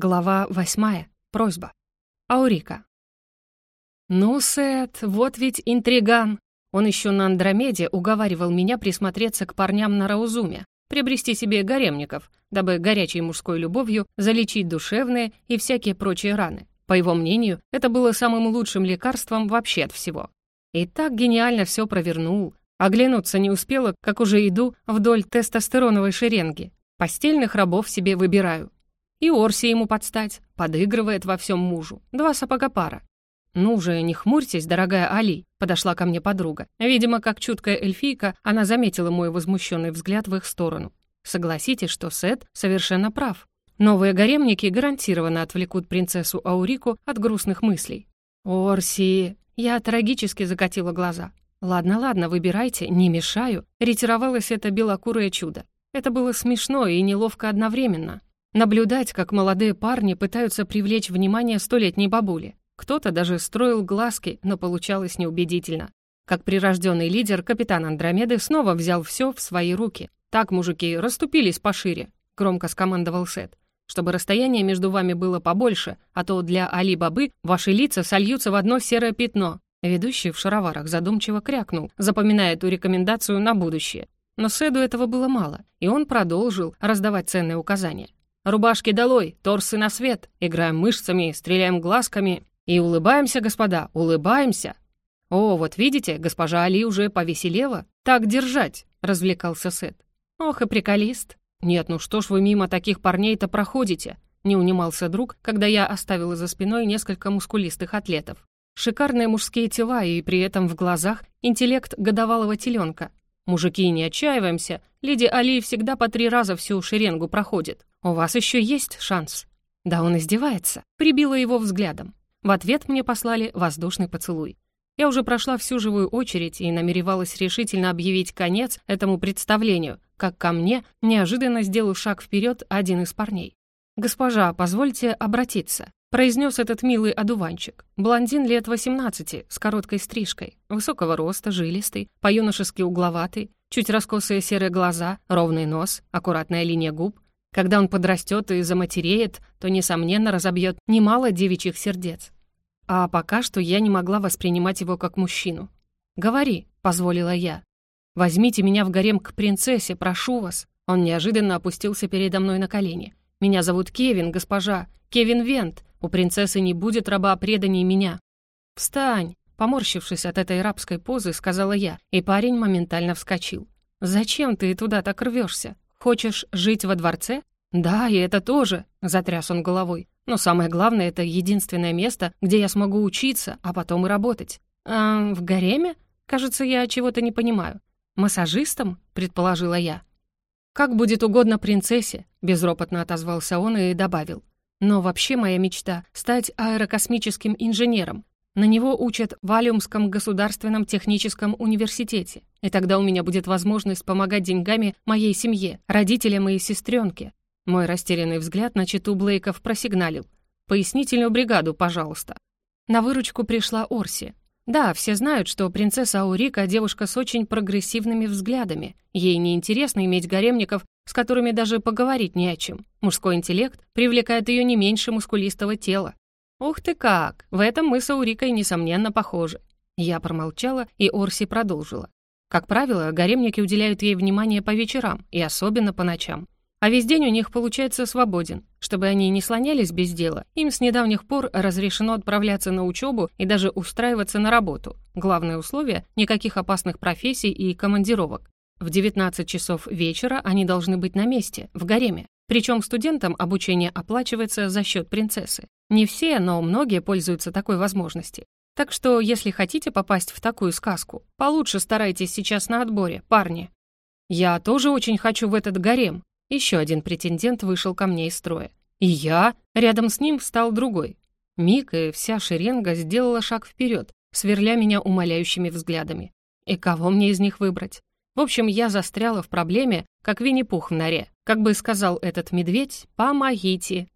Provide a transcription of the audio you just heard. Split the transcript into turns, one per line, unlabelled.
Глава восьмая. Просьба. Аурика. «Ну, Сет, вот ведь интриган!» Он еще на Андромеде уговаривал меня присмотреться к парням на Раузуме, приобрести себе гаремников, дабы горячей мужской любовью залечить душевные и всякие прочие раны. По его мнению, это было самым лучшим лекарством вообще от всего. И так гениально все провернул. Оглянуться не успела, как уже иду вдоль тестостероновой шеренги. Постельных рабов себе выбираю. И Орси ему подстать, подыгрывает во всем мужу. Два сапога пара. «Ну же, не хмурьтесь, дорогая Али», — подошла ко мне подруга. Видимо, как чуткая эльфийка, она заметила мой возмущенный взгляд в их сторону. Согласитесь, что Сет совершенно прав. Новые гаремники гарантированно отвлекут принцессу Аурику от грустных мыслей. «Орси!» Я трагически закатила глаза. «Ладно, ладно, выбирайте, не мешаю». Ретировалось это белокурое чудо. Это было смешно и неловко одновременно. Наблюдать, как молодые парни пытаются привлечь внимание столетней бабули. Кто-то даже строил глазки, но получалось неубедительно. Как прирожденный лидер, капитан Андромеды снова взял все в свои руки. «Так, мужики, расступились пошире», — громко скомандовал Сет. «Чтобы расстояние между вами было побольше, а то для Али-Бабы ваши лица сольются в одно серое пятно». Ведущий в шароварах задумчиво крякнул, запоминая эту рекомендацию на будущее. Но Седу этого было мало, и он продолжил раздавать ценные указания. Рубашки долой, торсы на свет, играем мышцами, стреляем глазками и улыбаемся, господа, улыбаемся. О, вот видите, госпожа Али уже повеселела. Так держать, развлекался Сет. Ох и приколист. Нет, ну что ж вы мимо таких парней-то проходите? Не унимался друг, когда я оставила за спиной несколько мускулистых атлетов. Шикарные мужские тела и при этом в глазах интеллект годовалого теленка. Мужики, не отчаиваемся, леди Али всегда по три раза всю шеренгу проходит. У вас еще есть шанс». Да он издевается. Прибила его взглядом. В ответ мне послали воздушный поцелуй. Я уже прошла всю живую очередь и намеревалась решительно объявить конец этому представлению, как ко мне неожиданно сделал шаг вперед один из парней. «Госпожа, позвольте обратиться», — произнес этот милый одуванчик. Блондин лет 18, с короткой стрижкой, высокого роста, жилистый, по-юношески угловатый, чуть раскосые серые глаза, ровный нос, аккуратная линия губ — когда он подрастет и заматереет, то, несомненно, разобьет немало девичьих сердец. А пока что я не могла воспринимать его как мужчину. «Говори», — позволила я. «Возьмите меня в гарем к принцессе, прошу вас». Он неожиданно опустился передо мной на колени. «Меня зовут Кевин, госпожа. Кевин Вент. У принцессы не будет раба преданий меня». «Встань!» Поморщившись от этой рабской позы, сказала я, и парень моментально вскочил. «Зачем ты туда так рвешься? Хочешь жить во дворце? «Да, и это тоже», — затряс он головой. «Но самое главное, это единственное место, где я смогу учиться, а потом и работать». «А в гареме? Кажется, я чего-то не понимаю. Массажистом?» — предположила я. «Как будет угодно принцессе», — безропотно отозвался он и добавил. «Но вообще моя мечта — стать аэрокосмическим инженером. На него учат в Алиумском государственном техническом университете. И тогда у меня будет возможность помогать деньгами моей семье, родителям и сестренке. Мой растерянный взгляд на читу Блейков просигналил. «Пояснительную бригаду, пожалуйста». На выручку пришла Орси. Да, все знают, что принцесса Аурика — девушка с очень прогрессивными взглядами. Ей неинтересно иметь гаремников, с которыми даже поговорить не о чем. Мужской интеллект привлекает ее не меньше мускулистого тела. «Ух ты как! В этом мы с Аурикой, несомненно, похожи». Я промолчала, и Орси продолжила. Как правило, гаремники уделяют ей внимание по вечерам, и особенно по ночам. А весь день у них получается свободен. Чтобы они не слонялись без дела, им с недавних пор разрешено отправляться на учебу и даже устраиваться на работу. Главное условие — никаких опасных профессий и командировок. В 19 часов вечера они должны быть на месте, в гареме. Причем студентам обучение оплачивается за счет принцессы. Не все, но многие пользуются такой возможностью. Так что, если хотите попасть в такую сказку, получше старайтесь сейчас на отборе, парни. Я тоже очень хочу в этот гарем, еще один претендент вышел ко мне из строя. И я, рядом с ним встал другой. Мик и вся шеренга сделала шаг вперед, сверля меня умоляющими взглядами. И кого мне из них выбрать? В общем, я застряла в проблеме, как Винни-Пух в норе. Как бы сказал этот медведь, помогите.